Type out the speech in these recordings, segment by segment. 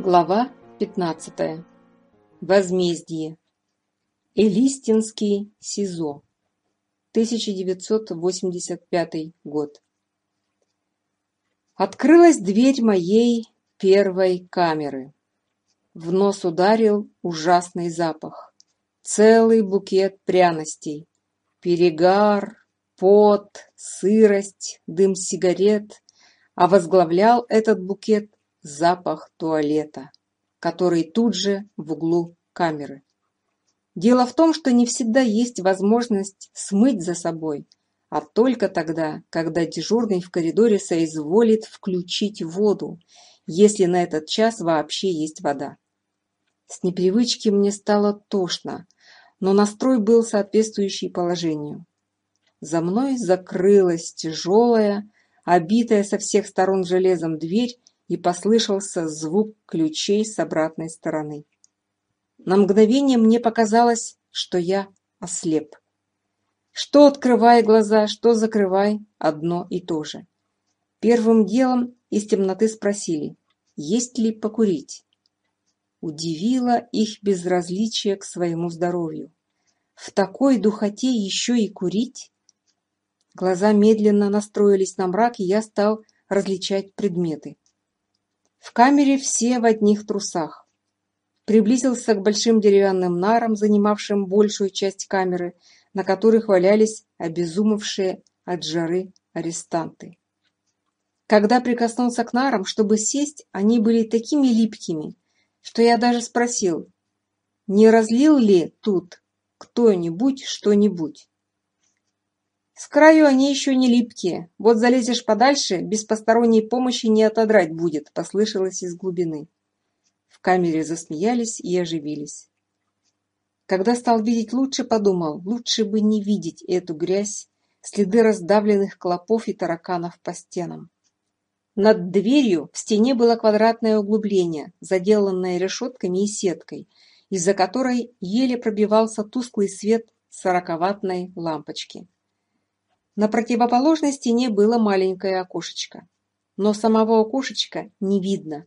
Глава 15. Возмездие. Элистинский СИЗО. 1985 год. Открылась дверь моей первой камеры. В нос ударил ужасный запах. Целый букет пряностей. Перегар, пот, сырость, дым сигарет. А возглавлял этот букет запах туалета, который тут же в углу камеры. Дело в том, что не всегда есть возможность смыть за собой, а только тогда, когда дежурный в коридоре соизволит включить воду, если на этот час вообще есть вода. С непривычки мне стало тошно, но настрой был соответствующий положению. За мной закрылась тяжелая, обитая со всех сторон железом дверь, и послышался звук ключей с обратной стороны. На мгновение мне показалось, что я ослеп. Что открывай глаза, что закрывай, одно и то же. Первым делом из темноты спросили, есть ли покурить. Удивило их безразличие к своему здоровью. В такой духоте еще и курить? Глаза медленно настроились на мрак, и я стал различать предметы. В камере все в одних трусах. Приблизился к большим деревянным нарам, занимавшим большую часть камеры, на которых валялись обезумевшие от жары арестанты. Когда прикоснулся к нарам, чтобы сесть, они были такими липкими, что я даже спросил, не разлил ли тут кто-нибудь что-нибудь. С краю они еще не липкие. Вот залезешь подальше, без посторонней помощи не отодрать будет, послышалось из глубины. В камере засмеялись и оживились. Когда стал видеть лучше, подумал, лучше бы не видеть эту грязь, следы раздавленных клопов и тараканов по стенам. Над дверью в стене было квадратное углубление, заделанное решетками и сеткой, из-за которой еле пробивался тусклый свет сороковатной лампочки. На противоположной стене было маленькое окошечко. Но самого окошечка не видно.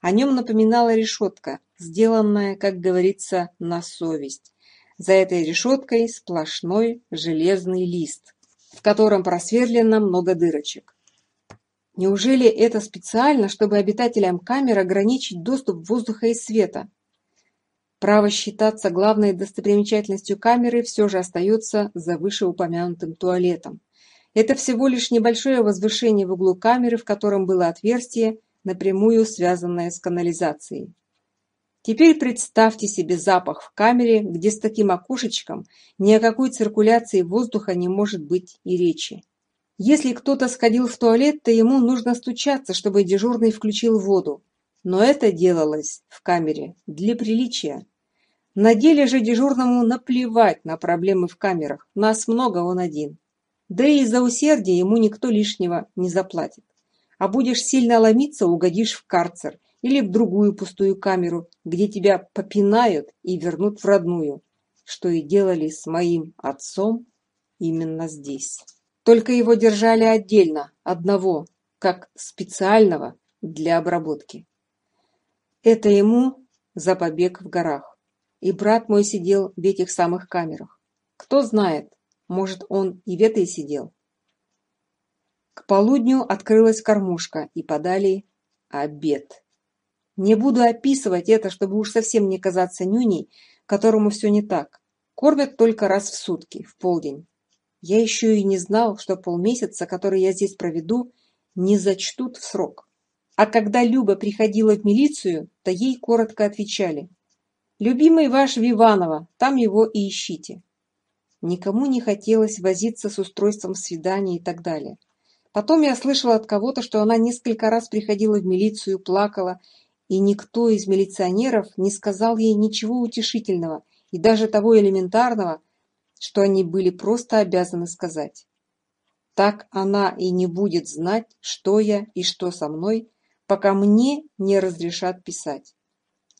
О нем напоминала решетка, сделанная, как говорится, на совесть. За этой решеткой сплошной железный лист, в котором просверлено много дырочек. Неужели это специально, чтобы обитателям камер ограничить доступ воздуха и света? Право считаться главной достопримечательностью камеры все же остается за вышеупомянутым туалетом. Это всего лишь небольшое возвышение в углу камеры, в котором было отверстие, напрямую связанное с канализацией. Теперь представьте себе запах в камере, где с таким окошечком ни о какой циркуляции воздуха не может быть и речи. Если кто-то сходил в туалет, то ему нужно стучаться, чтобы дежурный включил воду. Но это делалось в камере для приличия. На деле же дежурному наплевать на проблемы в камерах. Нас много, он один. Да и за усердие ему никто лишнего не заплатит. А будешь сильно ломиться, угодишь в карцер или в другую пустую камеру, где тебя попинают и вернут в родную, что и делали с моим отцом именно здесь. Только его держали отдельно, одного, как специального для обработки. Это ему за побег в горах. И брат мой сидел в этих самых камерах. Кто знает, может, он и в этой сидел. К полудню открылась кормушка, и подали обед. Не буду описывать это, чтобы уж совсем не казаться нюней, которому все не так. Кормят только раз в сутки, в полдень. Я еще и не знал, что полмесяца, который я здесь проведу, не зачтут в срок. А когда Люба приходила в милицию, то ей коротко отвечали. «Любимый ваш Виванова, там его и ищите». Никому не хотелось возиться с устройством свидания и так далее. Потом я слышала от кого-то, что она несколько раз приходила в милицию, плакала, и никто из милиционеров не сказал ей ничего утешительного и даже того элементарного, что они были просто обязаны сказать. Так она и не будет знать, что я и что со мной, пока мне не разрешат писать.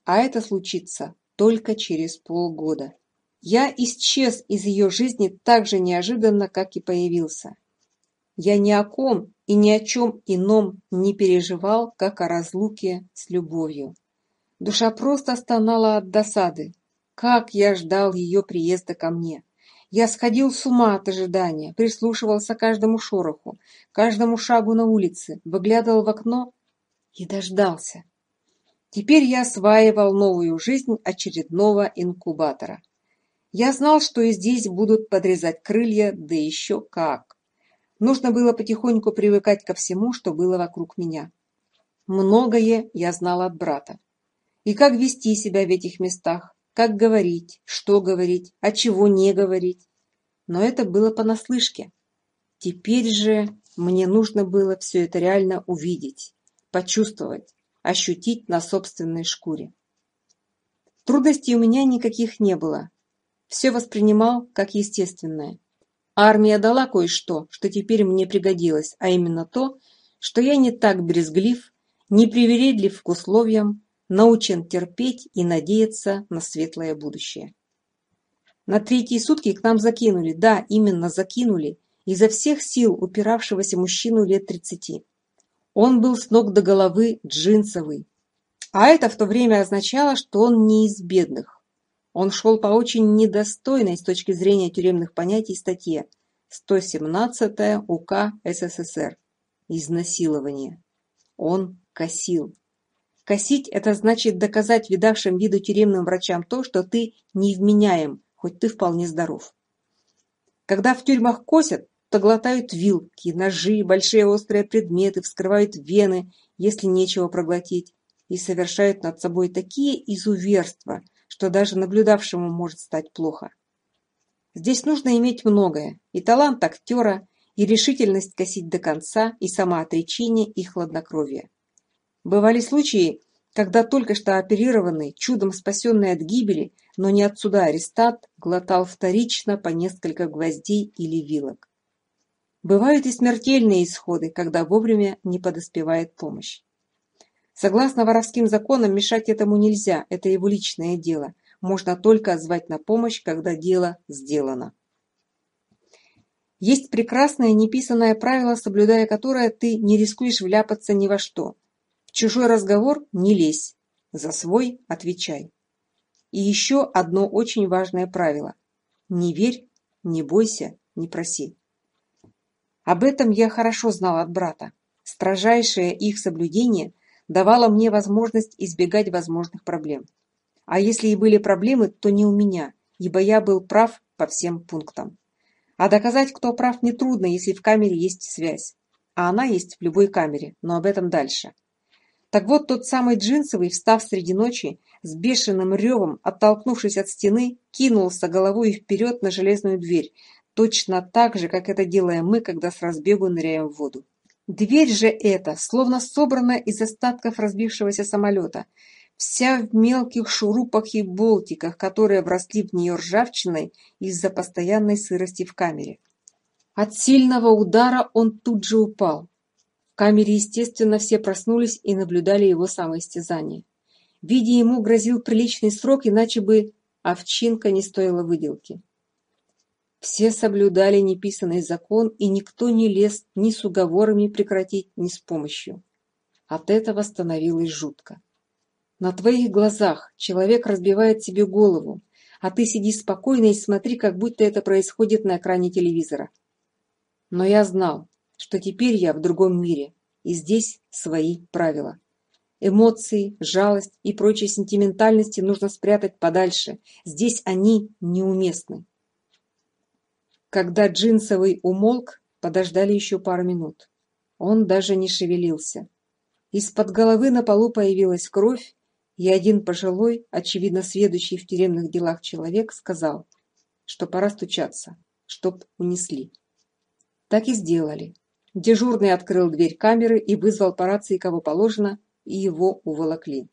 А это случится только через полгода. Я исчез из ее жизни так же неожиданно, как и появился. Я ни о ком и ни о чем ином не переживал, как о разлуке с любовью. Душа просто стонала от досады. Как я ждал ее приезда ко мне! Я сходил с ума от ожидания, прислушивался к каждому шороху, каждому шагу на улице, выглядывал в окно и дождался. Теперь я осваивал новую жизнь очередного инкубатора. Я знал, что и здесь будут подрезать крылья, да еще как. Нужно было потихоньку привыкать ко всему, что было вокруг меня. Многое я знал от брата. И как вести себя в этих местах, как говорить, что говорить, а чего не говорить. Но это было понаслышке. Теперь же мне нужно было все это реально увидеть, почувствовать, ощутить на собственной шкуре. Трудностей у меня никаких не было, все воспринимал как естественное. Армия дала кое-что, что теперь мне пригодилось, а именно то, что я не так брезглив, не привередлив к условиям, научен терпеть и надеяться на светлое будущее. На третьи сутки к нам закинули, да, именно закинули, изо всех сил упиравшегося мужчину лет тридцати. Он был с ног до головы джинсовый. А это в то время означало, что он не из бедных. Он шел по очень недостойной с точки зрения тюремных понятий статье 117 УК СССР «Изнасилование». Он косил. Косить – это значит доказать видавшим виду тюремным врачам то, что ты невменяем, хоть ты вполне здоров. Когда в тюрьмах косят, то глотают вилки, ножи, большие острые предметы, вскрывают вены, если нечего проглотить, и совершают над собой такие изуверства – что даже наблюдавшему может стать плохо. Здесь нужно иметь многое, и талант актера, и решительность косить до конца, и самоотречение, и хладнокровие. Бывали случаи, когда только что оперированный, чудом спасенный от гибели, но не отсюда арестант, глотал вторично по несколько гвоздей или вилок. Бывают и смертельные исходы, когда вовремя не подоспевает помощь. Согласно воровским законам, мешать этому нельзя, это его личное дело. Можно только звать на помощь, когда дело сделано. Есть прекрасное неписанное правило, соблюдая которое ты не рискуешь вляпаться ни во что. В чужой разговор не лезь, за свой отвечай. И еще одно очень важное правило. Не верь, не бойся, не проси. Об этом я хорошо знал от брата. Строжайшее их соблюдение давала мне возможность избегать возможных проблем. А если и были проблемы, то не у меня, ибо я был прав по всем пунктам. А доказать, кто прав, не трудно, если в камере есть связь. А она есть в любой камере, но об этом дальше. Так вот, тот самый джинсовый, встав среди ночи, с бешеным ревом, оттолкнувшись от стены, кинулся головой вперед на железную дверь, точно так же, как это делаем мы, когда с разбегу ныряем в воду. Дверь же эта, словно собранная из остатков разбившегося самолета, вся в мелких шурупах и болтиках, которые вросли в нее ржавчиной из-за постоянной сырости в камере. От сильного удара он тут же упал. В камере, естественно, все проснулись и наблюдали его самоистязание. Видя ему грозил приличный срок, иначе бы овчинка не стоила выделки. Все соблюдали неписанный закон, и никто не лез ни с уговорами прекратить, ни с помощью. От этого становилось жутко. На твоих глазах человек разбивает себе голову, а ты сиди спокойно и смотри, как будто это происходит на экране телевизора. Но я знал, что теперь я в другом мире, и здесь свои правила. Эмоции, жалость и прочие сентиментальности нужно спрятать подальше. Здесь они неуместны когда Джинсовый умолк, подождали еще пару минут. Он даже не шевелился. Из-под головы на полу появилась кровь, и один пожилой, очевидно сведущий в тюремных делах человек, сказал, что пора стучаться, чтоб унесли. Так и сделали. Дежурный открыл дверь камеры и вызвал по рации кого положено, и его уволокли.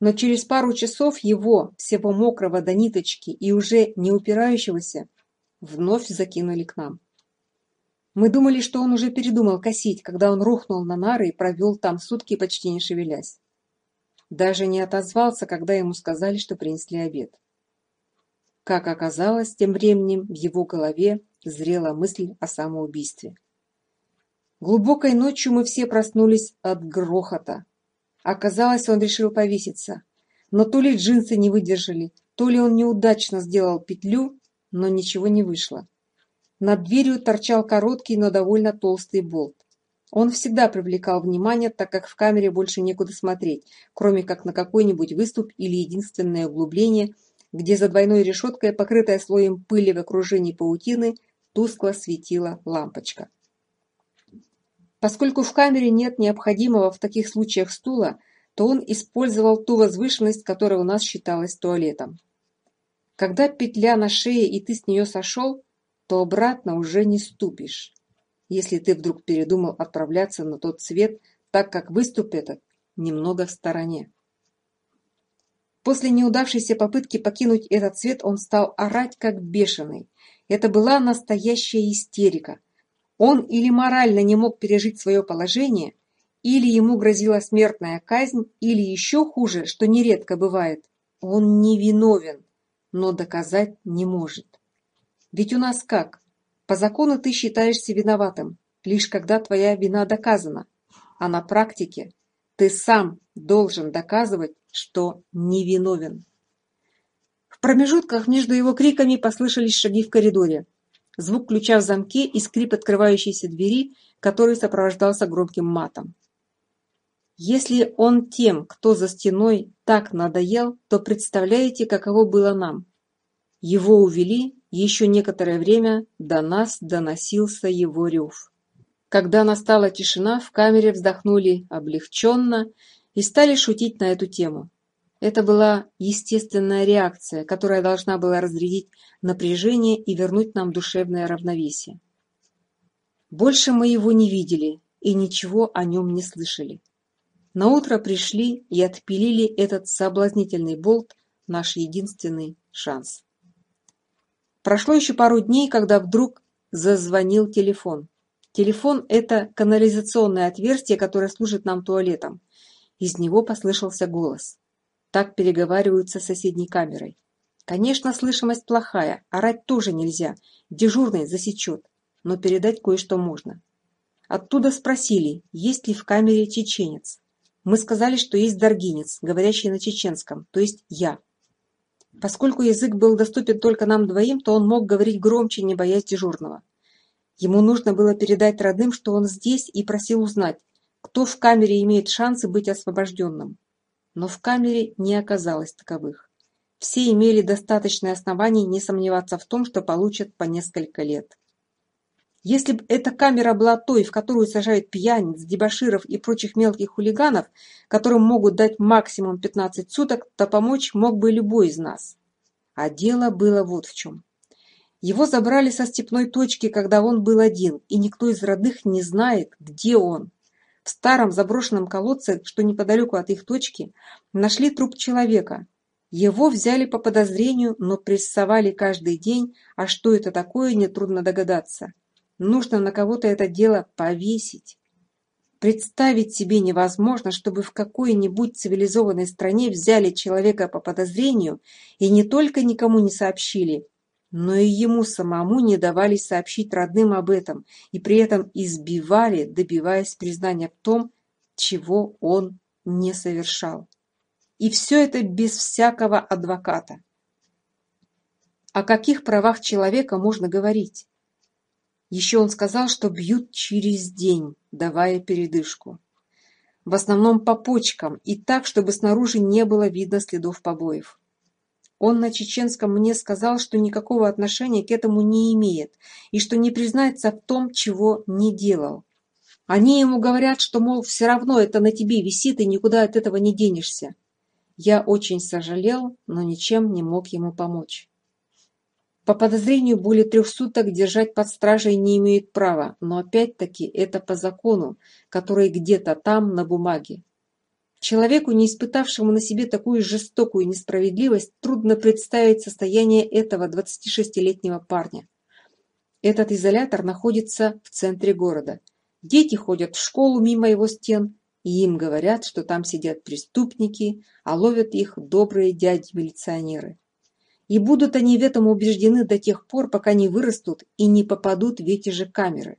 Но через пару часов его, всего мокрого до ниточки и уже не упирающегося, вновь закинули к нам. Мы думали, что он уже передумал косить, когда он рухнул на нары и провел там сутки, почти не шевелясь. Даже не отозвался, когда ему сказали, что принесли обед. Как оказалось, тем временем в его голове зрела мысль о самоубийстве. Глубокой ночью мы все проснулись от грохота. Оказалось, он решил повеситься. Но то ли джинсы не выдержали, то ли он неудачно сделал петлю но ничего не вышло. Над дверью торчал короткий, но довольно толстый болт. Он всегда привлекал внимание, так как в камере больше некуда смотреть, кроме как на какой-нибудь выступ или единственное углубление, где за двойной решеткой, покрытая слоем пыли в окружении паутины, тускло светила лампочка. Поскольку в камере нет необходимого в таких случаях стула, то он использовал ту возвышенность, которая у нас считалась туалетом. Когда петля на шее и ты с нее сошел, то обратно уже не ступишь. Если ты вдруг передумал отправляться на тот свет, так как выступ этот немного в стороне. После неудавшейся попытки покинуть этот свет он стал орать как бешеный. Это была настоящая истерика. Он или морально не мог пережить свое положение, или ему грозила смертная казнь, или еще хуже, что нередко бывает, он невиновен но доказать не может. Ведь у нас как? По закону ты считаешься виноватым, лишь когда твоя вина доказана, а на практике ты сам должен доказывать, что невиновен. В промежутках между его криками послышались шаги в коридоре, звук ключа в замке и скрип открывающейся двери, который сопровождался громким матом. Если он тем, кто за стеной, так надоел, то представляете, каково было нам. Его увели, еще некоторое время до нас доносился его рев. Когда настала тишина, в камере вздохнули облегченно и стали шутить на эту тему. Это была естественная реакция, которая должна была разрядить напряжение и вернуть нам душевное равновесие. Больше мы его не видели и ничего о нем не слышали. Наутро пришли и отпилили этот соблазнительный болт наш единственный шанс. Прошло еще пару дней, когда вдруг зазвонил телефон. Телефон – это канализационное отверстие, которое служит нам туалетом. Из него послышался голос. Так переговариваются с соседней камерой. Конечно, слышимость плохая, орать тоже нельзя, дежурный засечет, но передать кое-что можно. Оттуда спросили, есть ли в камере чеченец. Мы сказали, что есть даргинец, говорящий на чеченском, то есть я. Поскольку язык был доступен только нам двоим, то он мог говорить громче, не боясь дежурного. Ему нужно было передать родным, что он здесь, и просил узнать, кто в камере имеет шансы быть освобожденным. Но в камере не оказалось таковых. Все имели достаточные основания не сомневаться в том, что получат по несколько лет. Если бы эта камера была той, в которую сажают пьяниц, дебоширов и прочих мелких хулиганов, которым могут дать максимум 15 суток, то помочь мог бы любой из нас. А дело было вот в чем. Его забрали со степной точки, когда он был один, и никто из родных не знает, где он. В старом заброшенном колодце, что неподалеку от их точки, нашли труп человека. Его взяли по подозрению, но прессовали каждый день, а что это такое, нетрудно догадаться. Нужно на кого-то это дело повесить. Представить себе невозможно, чтобы в какой-нибудь цивилизованной стране взяли человека по подозрению и не только никому не сообщили, но и ему самому не давали сообщить родным об этом и при этом избивали, добиваясь признания в том, чего он не совершал. И все это без всякого адвоката. О каких правах человека можно говорить? Еще он сказал, что бьют через день, давая передышку. В основном по почкам и так, чтобы снаружи не было видно следов побоев. Он на чеченском мне сказал, что никакого отношения к этому не имеет и что не признается в том, чего не делал. Они ему говорят, что, мол, все равно это на тебе висит и никуда от этого не денешься. Я очень сожалел, но ничем не мог ему помочь. По подозрению более трех суток держать под стражей не имеют права, но опять-таки это по закону, который где-то там на бумаге. Человеку, не испытавшему на себе такую жестокую несправедливость, трудно представить состояние этого 26-летнего парня. Этот изолятор находится в центре города. Дети ходят в школу мимо его стен, и им говорят, что там сидят преступники, а ловят их добрые дяди-милиционеры и будут они в этом убеждены до тех пор, пока не вырастут и не попадут в эти же камеры.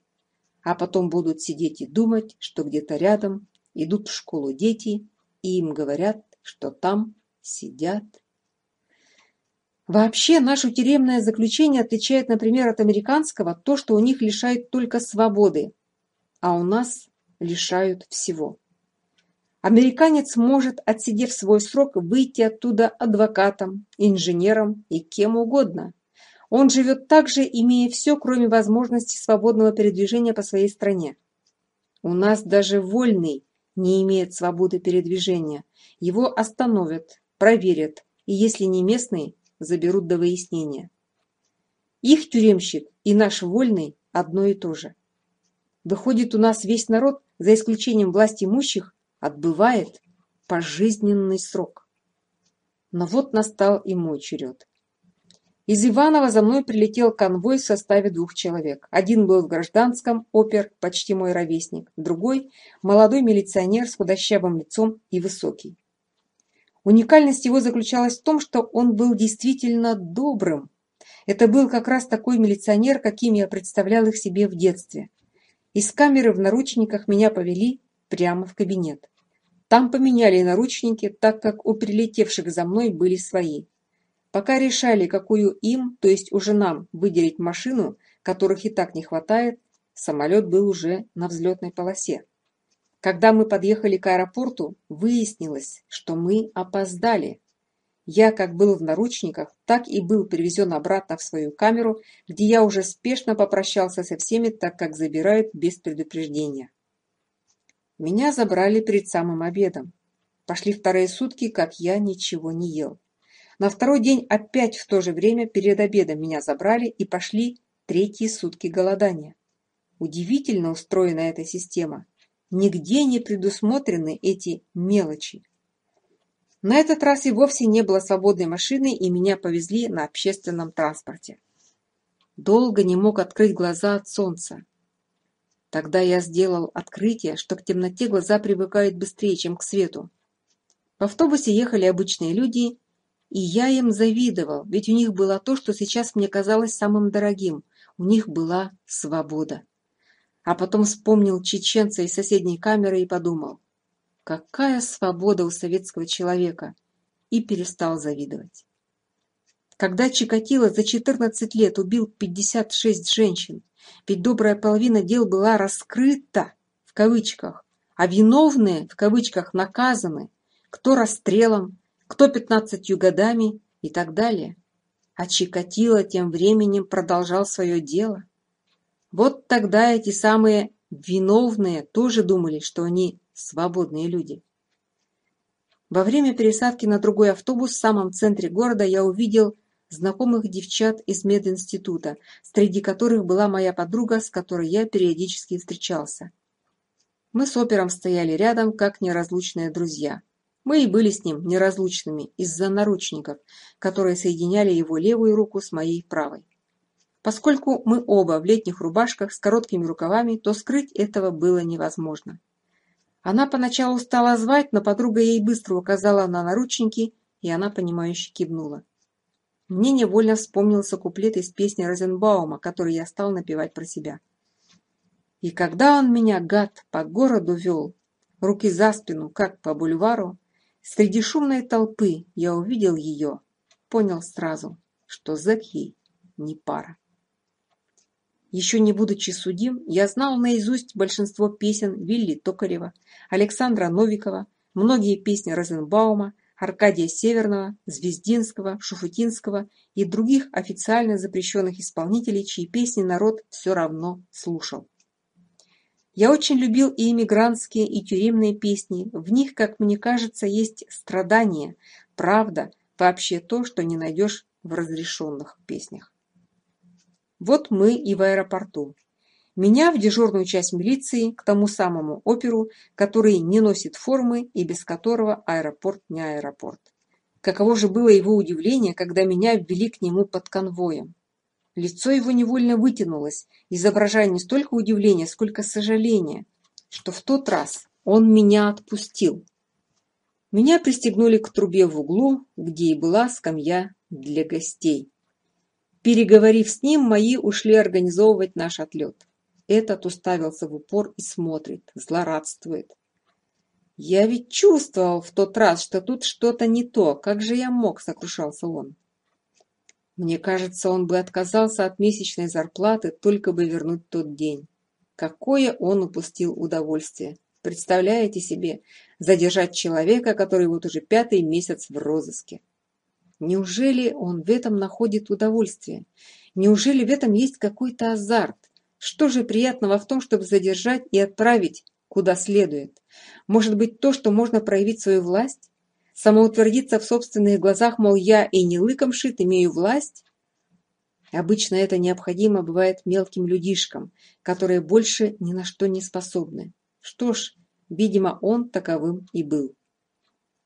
А потом будут сидеть и думать, что где-то рядом идут в школу дети, и им говорят, что там сидят. Вообще, наше тюремное заключение отличает, например, от американского то, что у них лишают только свободы, а у нас лишают всего. Американец может, отсидев свой срок, выйти оттуда адвокатом, инженером и кем угодно. Он живет также, имея все, кроме возможности свободного передвижения по своей стране. У нас даже вольный не имеет свободы передвижения. Его остановят, проверят, и если не местный, заберут до выяснения. Их тюремщик и наш вольный одно и то же. Выходит, у нас весь народ, за исключением власть имущих, отбывает пожизненный срок. Но вот настал и мой черед. Из Иванова за мной прилетел конвой в составе двух человек. Один был в гражданском, опер, почти мой ровесник. Другой – молодой милиционер с худощавым лицом и высокий. Уникальность его заключалась в том, что он был действительно добрым. Это был как раз такой милиционер, каким я представлял их себе в детстве. Из камеры в наручниках меня повели прямо в кабинет. Там поменяли наручники, так как у прилетевших за мной были свои. Пока решали, какую им, то есть уже нам, выделить машину, которых и так не хватает, самолет был уже на взлетной полосе. Когда мы подъехали к аэропорту, выяснилось, что мы опоздали. Я как был в наручниках, так и был привезен обратно в свою камеру, где я уже спешно попрощался со всеми, так как забирают без предупреждения. Меня забрали перед самым обедом. Пошли вторые сутки, как я ничего не ел. На второй день опять в то же время перед обедом меня забрали и пошли третьи сутки голодания. Удивительно устроена эта система. Нигде не предусмотрены эти мелочи. На этот раз и вовсе не было свободной машины, и меня повезли на общественном транспорте. Долго не мог открыть глаза от солнца. Тогда я сделал открытие, что к темноте глаза привыкают быстрее, чем к свету. В автобусе ехали обычные люди, и я им завидовал, ведь у них было то, что сейчас мне казалось самым дорогим. У них была свобода. А потом вспомнил чеченца из соседней камеры и подумал, какая свобода у советского человека, и перестал завидовать. Когда Чикатило за четырнадцать лет убил пятьдесят шесть женщин, ведь добрая половина дел была раскрыта, в кавычках, а виновные, в кавычках, наказаны, кто расстрелом, кто пятнадцатью годами и так далее. А Чикатило тем временем продолжал свое дело. Вот тогда эти самые виновные тоже думали, что они свободные люди. Во время пересадки на другой автобус в самом центре города я увидел знакомых девчат из мединститута, среди которых была моя подруга, с которой я периодически встречался. Мы с опером стояли рядом, как неразлучные друзья. Мы и были с ним неразлучными из-за наручников, которые соединяли его левую руку с моей правой. Поскольку мы оба в летних рубашках с короткими рукавами, то скрыть этого было невозможно. Она поначалу стала звать, но подруга ей быстро указала на наручники, и она, понимающе кивнула. Мне невольно вспомнился куплет из песни Розенбаума, который я стал напевать про себя. И когда он меня, гад, по городу вел, руки за спину, как по бульвару, среди шумной толпы я увидел ее, понял сразу, что зэк ей не пара. Еще не будучи судим, я знал наизусть большинство песен Вилли Токарева, Александра Новикова, многие песни Розенбаума, Аркадия Северного, Звездинского, Шуфутинского и других официально запрещенных исполнителей, чьи песни народ все равно слушал. Я очень любил и эмигрантские, и тюремные песни. В них, как мне кажется, есть страдание, правда, вообще то, что не найдешь в разрешенных песнях. Вот мы и в аэропорту. Меня в дежурную часть милиции, к тому самому оперу, который не носит формы и без которого аэропорт не аэропорт. Каково же было его удивление, когда меня ввели к нему под конвоем. Лицо его невольно вытянулось, изображая не столько удивление, сколько сожаление, что в тот раз он меня отпустил. Меня пристегнули к трубе в углу, где и была скамья для гостей. Переговорив с ним, мои ушли организовывать наш отлет. Этот уставился в упор и смотрит, злорадствует. «Я ведь чувствовал в тот раз, что тут что-то не то. Как же я мог?» – сокрушался он. Мне кажется, он бы отказался от месячной зарплаты, только бы вернуть тот день. Какое он упустил удовольствие. Представляете себе, задержать человека, который вот уже пятый месяц в розыске. Неужели он в этом находит удовольствие? Неужели в этом есть какой-то азарт? Что же приятного в том, чтобы задержать и отправить, куда следует? Может быть, то, что можно проявить свою власть? Самоутвердиться в собственных глазах, мол, я и не лыком шит, имею власть? Обычно это необходимо бывает мелким людишкам, которые больше ни на что не способны. Что ж, видимо, он таковым и был.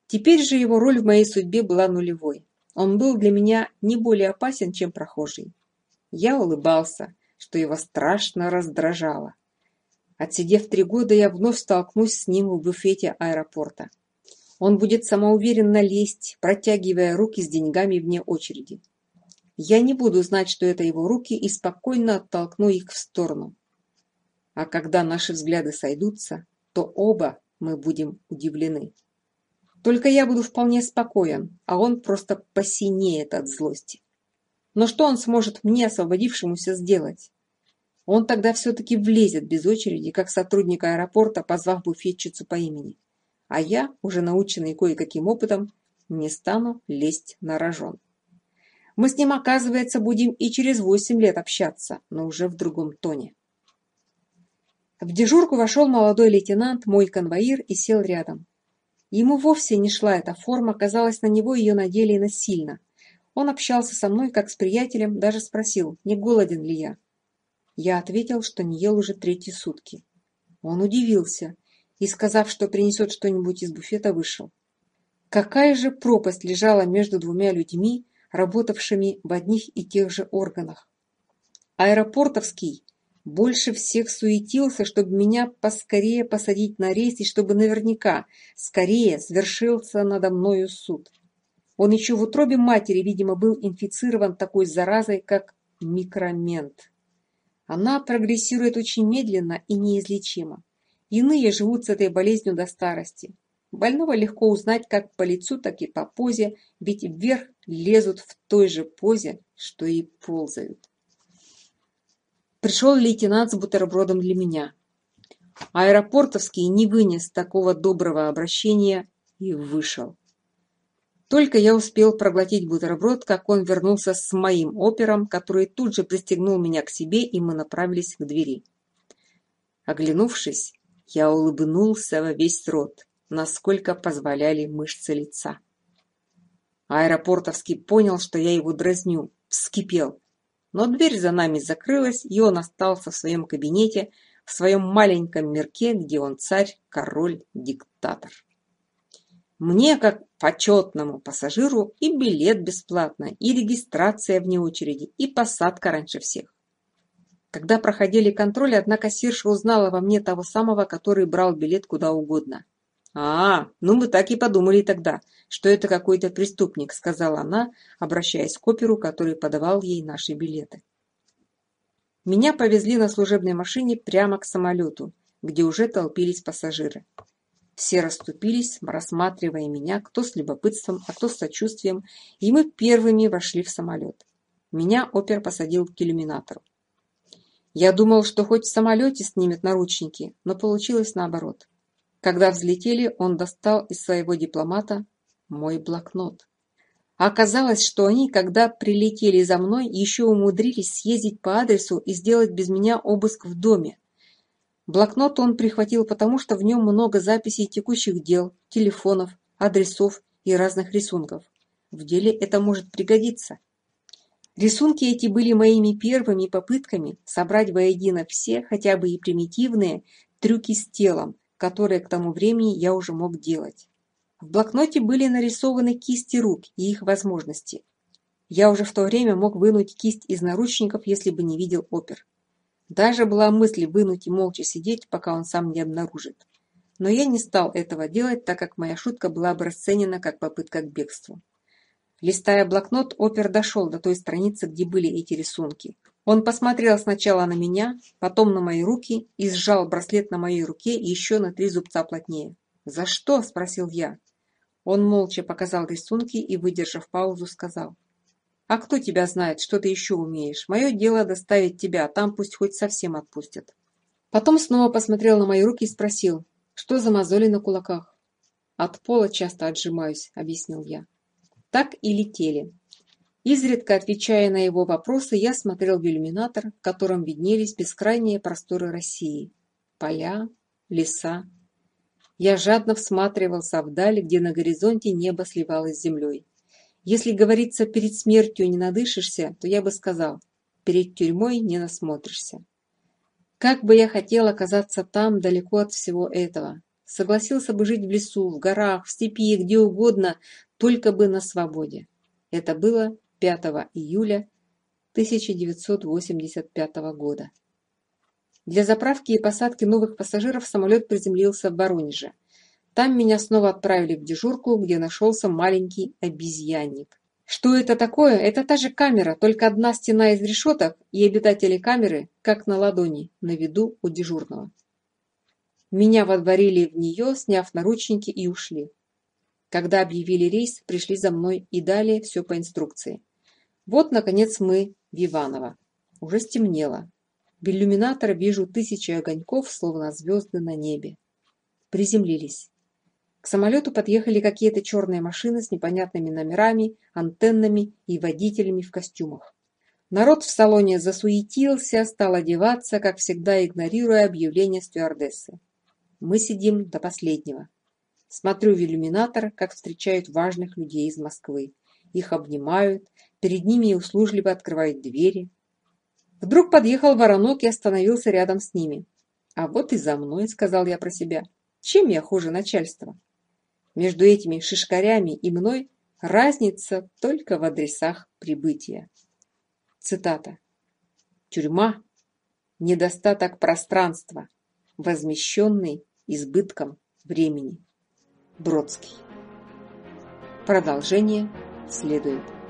Теперь же его роль в моей судьбе была нулевой. Он был для меня не более опасен, чем прохожий. Я улыбался, что его страшно раздражало. Отсидев три года, я вновь столкнусь с ним в буфете аэропорта. Он будет самоуверенно лезть, протягивая руки с деньгами вне очереди. Я не буду знать, что это его руки, и спокойно оттолкну их в сторону. А когда наши взгляды сойдутся, то оба мы будем удивлены. Только я буду вполне спокоен, а он просто посинеет от злости. Но что он сможет мне, освободившемуся, сделать? Он тогда все-таки влезет без очереди, как сотрудник аэропорта, позвав буфетчицу по имени. А я, уже наученный кое-каким опытом, не стану лезть на рожон. Мы с ним, оказывается, будем и через восемь лет общаться, но уже в другом тоне. В дежурку вошел молодой лейтенант, мой конвоир, и сел рядом. Ему вовсе не шла эта форма, казалось, на него ее надели насильно. Он общался со мной, как с приятелем, даже спросил, не голоден ли я. Я ответил, что не ел уже третьи сутки. Он удивился и, сказав, что принесет что-нибудь из буфета, вышел. Какая же пропасть лежала между двумя людьми, работавшими в одних и тех же органах? Аэропортовский больше всех суетился, чтобы меня поскорее посадить на рейс и чтобы наверняка скорее свершился надо мною суд. Он еще в утробе матери, видимо, был инфицирован такой заразой, как микромент. Она прогрессирует очень медленно и неизлечимо. Иные живут с этой болезнью до старости. Больного легко узнать как по лицу, так и по позе, ведь вверх лезут в той же позе, что и ползают. Пришел лейтенант с бутербродом для меня. Аэропортовский не вынес такого доброго обращения и вышел. Только я успел проглотить бутерброд, как он вернулся с моим опером, который тут же пристегнул меня к себе, и мы направились к двери. Оглянувшись, я улыбнулся во весь рот, насколько позволяли мышцы лица. Аэропортовский понял, что я его дразню, вскипел. Но дверь за нами закрылась, и он остался в своем кабинете, в своем маленьком мирке, где он царь, король, диктатор. Мне, как почетному пассажиру, и билет бесплатно, и регистрация вне очереди, и посадка раньше всех. Когда проходили контроль, одна кассирша узнала во мне того самого, который брал билет куда угодно. «А, ну мы так и подумали тогда, что это какой-то преступник», — сказала она, обращаясь к оперу, который подавал ей наши билеты. Меня повезли на служебной машине прямо к самолету, где уже толпились пассажиры. Все расступились, рассматривая меня, кто с любопытством, а кто с сочувствием, и мы первыми вошли в самолет. Меня опер посадил к иллюминатору. Я думал, что хоть в самолете снимет наручники, но получилось наоборот. Когда взлетели, он достал из своего дипломата мой блокнот. Оказалось, что они, когда прилетели за мной, еще умудрились съездить по адресу и сделать без меня обыск в доме. Блокнот он прихватил потому, что в нем много записей текущих дел, телефонов, адресов и разных рисунков. В деле это может пригодиться. Рисунки эти были моими первыми попытками собрать воедино все, хотя бы и примитивные, трюки с телом, которые к тому времени я уже мог делать. В блокноте были нарисованы кисти рук и их возможности. Я уже в то время мог вынуть кисть из наручников, если бы не видел опер. Даже была мысль вынуть и молча сидеть, пока он сам не обнаружит. Но я не стал этого делать, так как моя шутка была бы расценена как попытка к бегству. Листая блокнот, Опер дошел до той страницы, где были эти рисунки. Он посмотрел сначала на меня, потом на мои руки и сжал браслет на моей руке и еще на три зубца плотнее. «За что?» – спросил я. Он молча показал рисунки и, выдержав паузу, сказал а кто тебя знает что ты еще умеешь? Мое дело доставить тебя а там пусть хоть совсем отпустят потом снова посмотрел на мои руки и спросил что за мозоли на кулаках? От пола часто отжимаюсь объяснил я. Так и летели изредка отвечая на его вопросы я смотрел в иллюминатор в котором виднелись бескрайние просторы россии. Поля леса. Я жадно всматривался вдаль где на горизонте небо сливалось с землей если говорится «перед смертью не надышишься», то я бы сказал «перед тюрьмой не насмотришься». Как бы я хотел оказаться там, далеко от всего этого. Согласился бы жить в лесу, в горах, в степи, где угодно, только бы на свободе. Это было 5 июля 1985 года. Для заправки и посадки новых пассажиров самолет приземлился в Воронеже. Там меня снова отправили в дежурку, где нашелся маленький обезьянник. Что это такое? Это та же камера, только одна стена из решеток, и обитатели камеры, как на ладони, на виду у дежурного. Меня водворили в нее, сняв наручники и ушли. Когда объявили рейс, пришли за мной и далее все по инструкции. Вот, наконец, мы в Иваново. Уже стемнело. В иллюминатор вижу тысячи огоньков, словно звезды на небе. Приземлились. К самолету подъехали какие-то черные машины с непонятными номерами, антеннами и водителями в костюмах. Народ в салоне засуетился, стал одеваться, как всегда игнорируя объявление стюардессы. Мы сидим до последнего. Смотрю в иллюминатор, как встречают важных людей из Москвы. Их обнимают, перед ними и услужливо открывают двери. Вдруг подъехал воронок и остановился рядом с ними. «А вот и за мной», — сказал я про себя. «Чем я хуже начальства?» Между этими шишкарями и мной разница только в адресах прибытия. Цитата. Тюрьма – недостаток пространства, возмещенный избытком времени. Бродский. Продолжение следует.